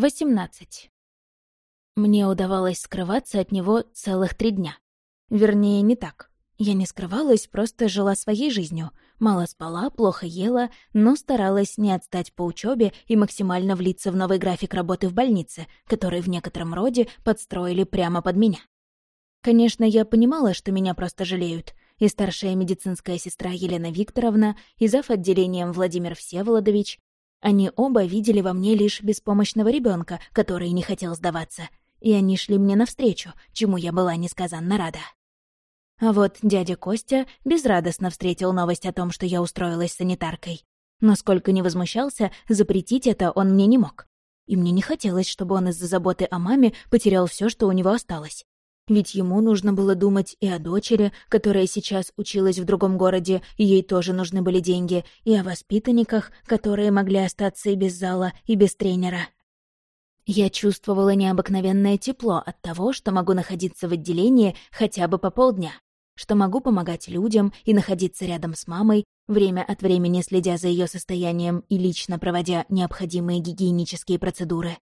18. Мне удавалось скрываться от него целых три дня. Вернее, не так. Я не скрывалась, просто жила своей жизнью. Мало спала, плохо ела, но старалась не отстать по учебе и максимально влиться в новый график работы в больнице, который в некотором роде подстроили прямо под меня. Конечно, я понимала, что меня просто жалеют. И старшая медицинская сестра Елена Викторовна, и зав. отделением Владимир Всеволодович, они оба видели во мне лишь беспомощного ребенка, который не хотел сдаваться, и они шли мне навстречу, чему я была несказанно рада. А вот дядя Костя безрадостно встретил новость о том, что я устроилась санитаркой. Но сколько не возмущался, запретить это он мне не мог. И мне не хотелось, чтобы он из-за заботы о маме потерял все, что у него осталось. Ведь ему нужно было думать и о дочери, которая сейчас училась в другом городе, и ей тоже нужны были деньги, и о воспитанниках, которые могли остаться и без зала, и без тренера. Я чувствовала необыкновенное тепло от того, что могу находиться в отделении хотя бы по полдня, что могу помогать людям и находиться рядом с мамой, время от времени следя за ее состоянием и лично проводя необходимые гигиенические процедуры.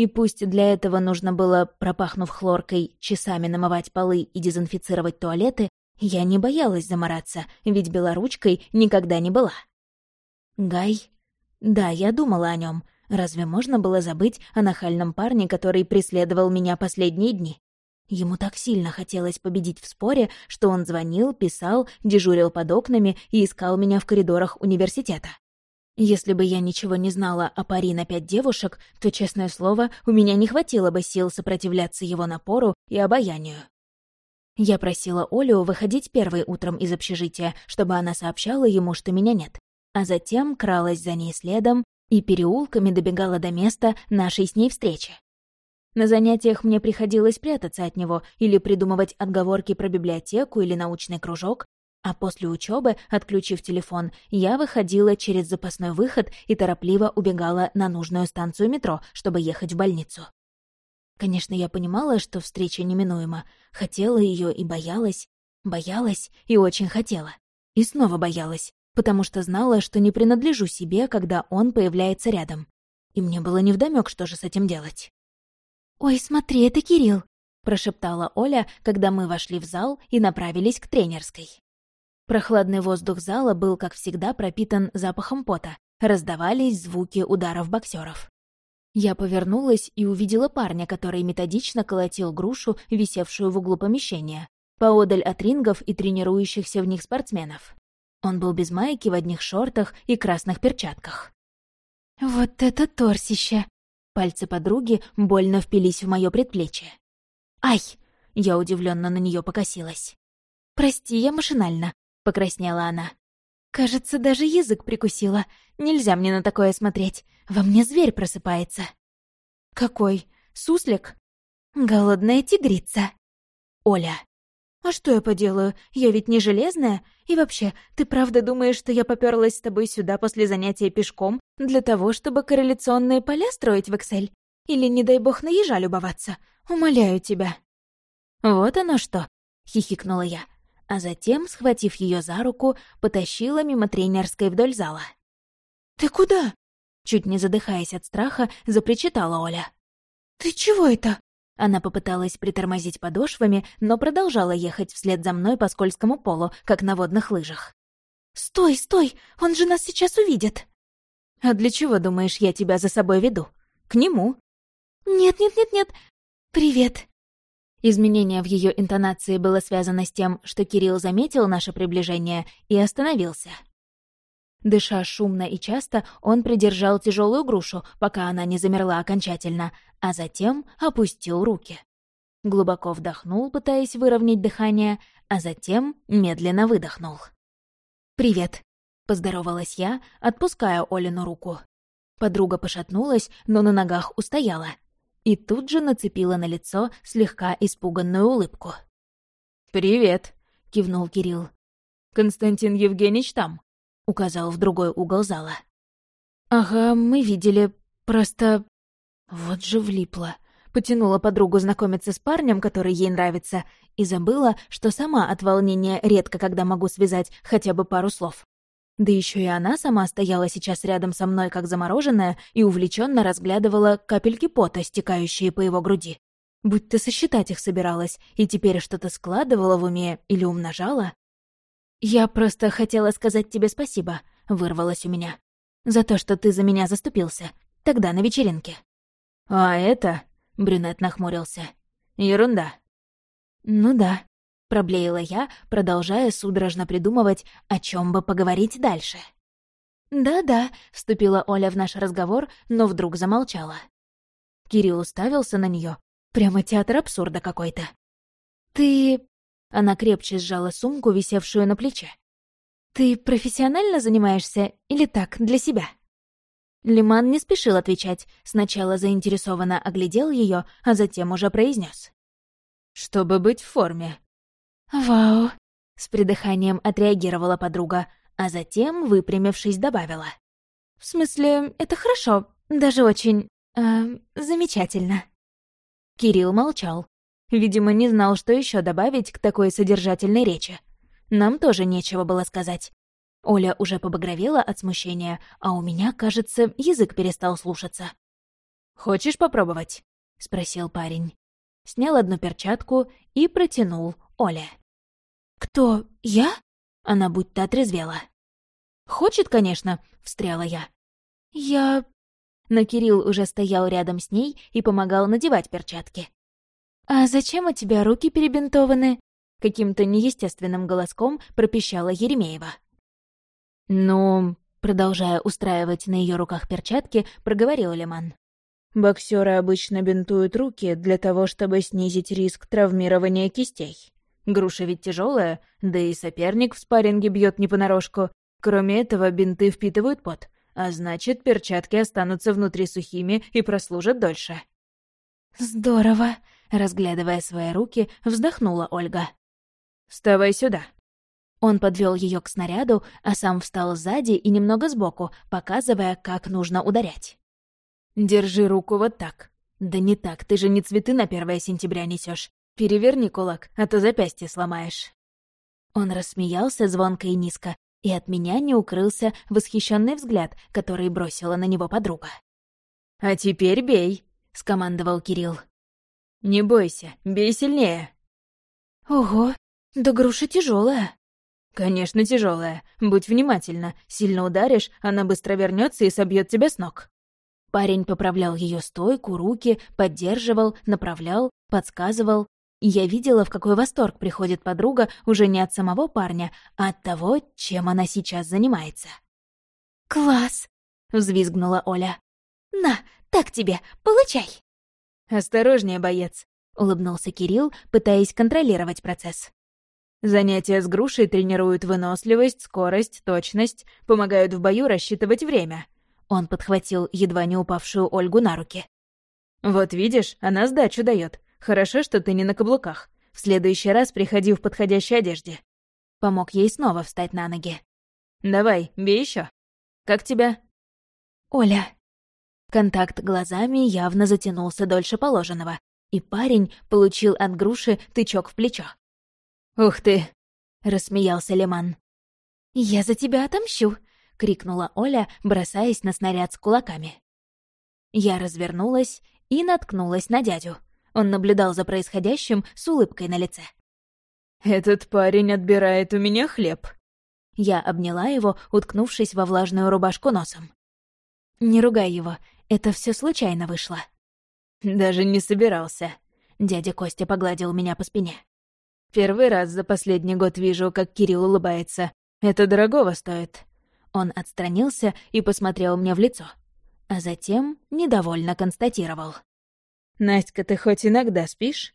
И пусть для этого нужно было, пропахнув хлоркой, часами намывать полы и дезинфицировать туалеты, я не боялась замораться, ведь белоручкой никогда не была. Гай? Да, я думала о нем. Разве можно было забыть о нахальном парне, который преследовал меня последние дни? Ему так сильно хотелось победить в споре, что он звонил, писал, дежурил под окнами и искал меня в коридорах университета. Если бы я ничего не знала о пари на пять девушек, то, честное слово, у меня не хватило бы сил сопротивляться его напору и обаянию. Я просила Олю выходить первой утром из общежития, чтобы она сообщала ему, что меня нет, а затем кралась за ней следом и переулками добегала до места нашей с ней встречи. На занятиях мне приходилось прятаться от него или придумывать отговорки про библиотеку или научный кружок, а после учебы, отключив телефон, я выходила через запасной выход и торопливо убегала на нужную станцию метро, чтобы ехать в больницу. Конечно, я понимала, что встреча неминуема. Хотела ее и боялась. Боялась и очень хотела. И снова боялась, потому что знала, что не принадлежу себе, когда он появляется рядом. И мне было невдомёк, что же с этим делать. «Ой, смотри, это Кирилл!» — прошептала Оля, когда мы вошли в зал и направились к тренерской. Прохладный воздух зала был, как всегда, пропитан запахом пота. Раздавались звуки ударов боксеров. Я повернулась и увидела парня, который методично колотил грушу, висевшую в углу помещения, поодаль от рингов и тренирующихся в них спортсменов. Он был без майки, в одних шортах и красных перчатках. «Вот это торсище!» Пальцы подруги больно впились в мое предплечье. «Ай!» — я удивленно на нее покосилась. «Прости, я машинально. — покраснела она. «Кажется, даже язык прикусила. Нельзя мне на такое смотреть. Во мне зверь просыпается». «Какой? Суслик?» «Голодная тигрица». «Оля». «А что я поделаю? Я ведь не железная. И вообще, ты правда думаешь, что я попёрлась с тобой сюда после занятия пешком для того, чтобы корреляционные поля строить в Excel? Или, не дай бог, на ежа любоваться? Умоляю тебя». «Вот оно что!» — хихикнула я а затем, схватив ее за руку, потащила мимо тренерской вдоль зала. «Ты куда?» Чуть не задыхаясь от страха, запричитала Оля. «Ты чего это?» Она попыталась притормозить подошвами, но продолжала ехать вслед за мной по скользкому полу, как на водных лыжах. «Стой, стой! Он же нас сейчас увидит!» «А для чего, думаешь, я тебя за собой веду? К нему?» «Нет-нет-нет-нет! Привет!» Изменение в ее интонации было связано с тем, что Кирилл заметил наше приближение и остановился. Дыша шумно и часто, он придержал тяжелую грушу, пока она не замерла окончательно, а затем опустил руки. Глубоко вдохнул, пытаясь выровнять дыхание, а затем медленно выдохнул. «Привет», — поздоровалась я, отпуская Олину руку. Подруга пошатнулась, но на ногах устояла — и тут же нацепила на лицо слегка испуганную улыбку. «Привет», — кивнул Кирилл. «Константин Евгеньевич там», — указал в другой угол зала. «Ага, мы видели, просто...» Вот же влипла. Потянула подругу знакомиться с парнем, который ей нравится, и забыла, что сама от волнения редко когда могу связать хотя бы пару слов. Да еще и она сама стояла сейчас рядом со мной, как замороженная, и увлеченно разглядывала капельки пота, стекающие по его груди. Будь ты сосчитать их собиралась, и теперь что-то складывала в уме или умножала. «Я просто хотела сказать тебе спасибо», — вырвалось у меня. «За то, что ты за меня заступился. Тогда на вечеринке». «А это...» — брюнет нахмурился. «Ерунда». «Ну да», — проблеяла я, продолжая судорожно придумывать, о чем бы поговорить дальше. «Да-да», — вступила Оля в наш разговор, но вдруг замолчала. Кирилл уставился на нее, Прямо театр абсурда какой-то. «Ты...» — она крепче сжала сумку, висевшую на плече. «Ты профессионально занимаешься или так, для себя?» Лиман не спешил отвечать, сначала заинтересованно оглядел ее, а затем уже произнес: «Чтобы быть в форме». «Вау!» — с придыханием отреагировала подруга, а затем, выпрямившись, добавила. «В смысле, это хорошо, даже очень... Э, замечательно». Кирилл молчал. Видимо, не знал, что еще добавить к такой содержательной речи. Нам тоже нечего было сказать. Оля уже побагровела от смущения, а у меня, кажется, язык перестал слушаться. «Хочешь попробовать?» — спросил парень. Снял одну перчатку и протянул Оле. «Кто? Я?» — она будто отрезвела. «Хочет, конечно», — встряла я. «Я но Кирилл уже стоял рядом с ней и помогал надевать перчатки. «А зачем у тебя руки перебинтованы?» — каким-то неестественным голоском пропищала Еремеева. «Ну...» — продолжая устраивать на ее руках перчатки, проговорил Лиман. «Боксеры обычно бинтуют руки для того, чтобы снизить риск травмирования кистей. Груша ведь тяжелая, да и соперник в спарринге бьет не понарошку. Кроме этого, бинты впитывают пот, а значит, перчатки останутся внутри сухими и прослужат дольше. «Здорово!» — разглядывая свои руки, вздохнула Ольга. «Вставай сюда!» Он подвел ее к снаряду, а сам встал сзади и немного сбоку, показывая, как нужно ударять. «Держи руку вот так. Да не так, ты же не цветы на 1 сентября несешь. Переверни кулак, а то запястье сломаешь». Он рассмеялся звонко и низко, и от меня не укрылся восхищенный взгляд, который бросила на него подруга. «А теперь бей», — скомандовал Кирилл. «Не бойся, бей сильнее». «Ого, да груша тяжелая. «Конечно, тяжелая. Будь внимательна. Сильно ударишь, она быстро вернется и собьет тебя с ног». Парень поправлял ее стойку, руки, поддерживал, направлял, подсказывал, я видела, в какой восторг приходит подруга уже не от самого парня, а от того, чем она сейчас занимается. «Класс!» — взвизгнула Оля. «На, так тебе, получай!» «Осторожнее, боец!» — улыбнулся Кирилл, пытаясь контролировать процесс. Занятия с грушей тренируют выносливость, скорость, точность, помогают в бою рассчитывать время. Он подхватил едва не упавшую Ольгу на руки. «Вот видишь, она сдачу дает. Хорошо, что ты не на каблуках. В следующий раз приходи в подходящей одежде». Помог ей снова встать на ноги. «Давай, бей еще. Как тебя?» «Оля». Контакт глазами явно затянулся дольше положенного, и парень получил от груши тычок в плечо. «Ух ты!» — рассмеялся Леман. «Я за тебя отомщу!» — крикнула Оля, бросаясь на снаряд с кулаками. Я развернулась и наткнулась на дядю. Он наблюдал за происходящим с улыбкой на лице. «Этот парень отбирает у меня хлеб». Я обняла его, уткнувшись во влажную рубашку носом. «Не ругай его, это все случайно вышло». «Даже не собирался», — дядя Костя погладил меня по спине. «Первый раз за последний год вижу, как Кирилл улыбается. Это дорогого стоит». Он отстранился и посмотрел мне в лицо, а затем недовольно констатировал. «Настя, ты хоть иногда спишь?»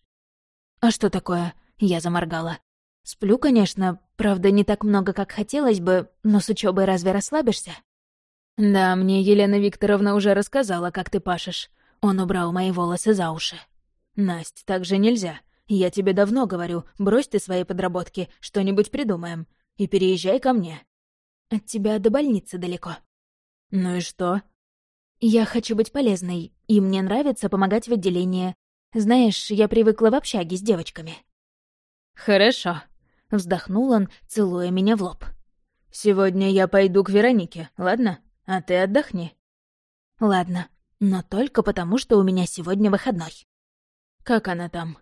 «А что такое?» — я заморгала. «Сплю, конечно, правда, не так много, как хотелось бы, но с учебой разве расслабишься?» «Да, мне Елена Викторовна уже рассказала, как ты пашешь». Он убрал мои волосы за уши. «Насть, так же нельзя. Я тебе давно говорю, брось ты свои подработки, что-нибудь придумаем. И переезжай ко мне». «От тебя до больницы далеко». «Ну и что?» «Я хочу быть полезной, и мне нравится помогать в отделении. Знаешь, я привыкла в общаге с девочками». «Хорошо», — вздохнул он, целуя меня в лоб. Сегодня я пойду к Веронике, ладно? А ты отдохни». «Ладно, но только потому, что у меня сегодня выходной». «Как она там?»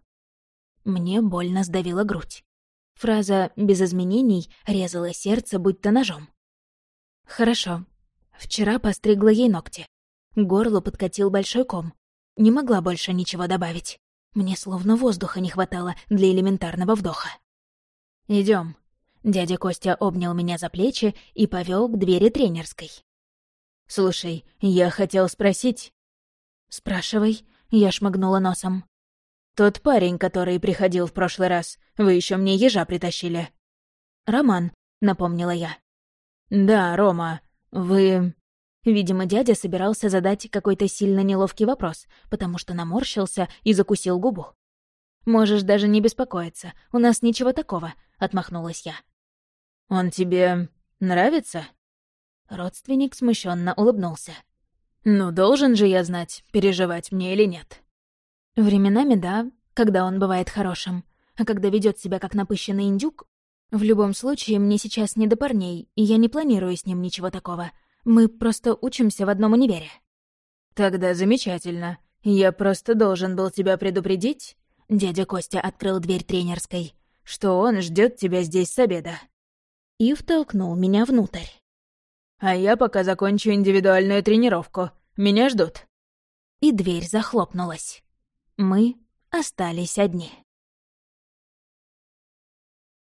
Мне больно сдавила грудь. Фраза «без изменений» резала сердце будто ножом. «Хорошо. Вчера постригла ей ногти. К горлу подкатил большой ком. Не могла больше ничего добавить. Мне словно воздуха не хватало для элементарного вдоха. Идем. Дядя Костя обнял меня за плечи и повел к двери тренерской. «Слушай, я хотел спросить...» «Спрашивай», — я шмыгнула носом. «Тот парень, который приходил в прошлый раз, вы еще мне ежа притащили». «Роман», — напомнила я. «Да, Рома, вы...» Видимо, дядя собирался задать какой-то сильно неловкий вопрос, потому что наморщился и закусил губу. «Можешь даже не беспокоиться, у нас ничего такого», — отмахнулась я. «Он тебе нравится?» Родственник смущенно улыбнулся. «Ну, должен же я знать, переживать мне или нет». Временами да, когда он бывает хорошим. А когда ведет себя как напыщенный индюк, в любом случае мне сейчас не до парней, и я не планирую с ним ничего такого. Мы просто учимся в одном универе. Тогда замечательно. Я просто должен был тебя предупредить. Дядя Костя открыл дверь тренерской, что он ждет тебя здесь с обеда. И втолкнул меня внутрь. А я пока закончу индивидуальную тренировку. Меня ждут. И дверь захлопнулась. Мы остались одни.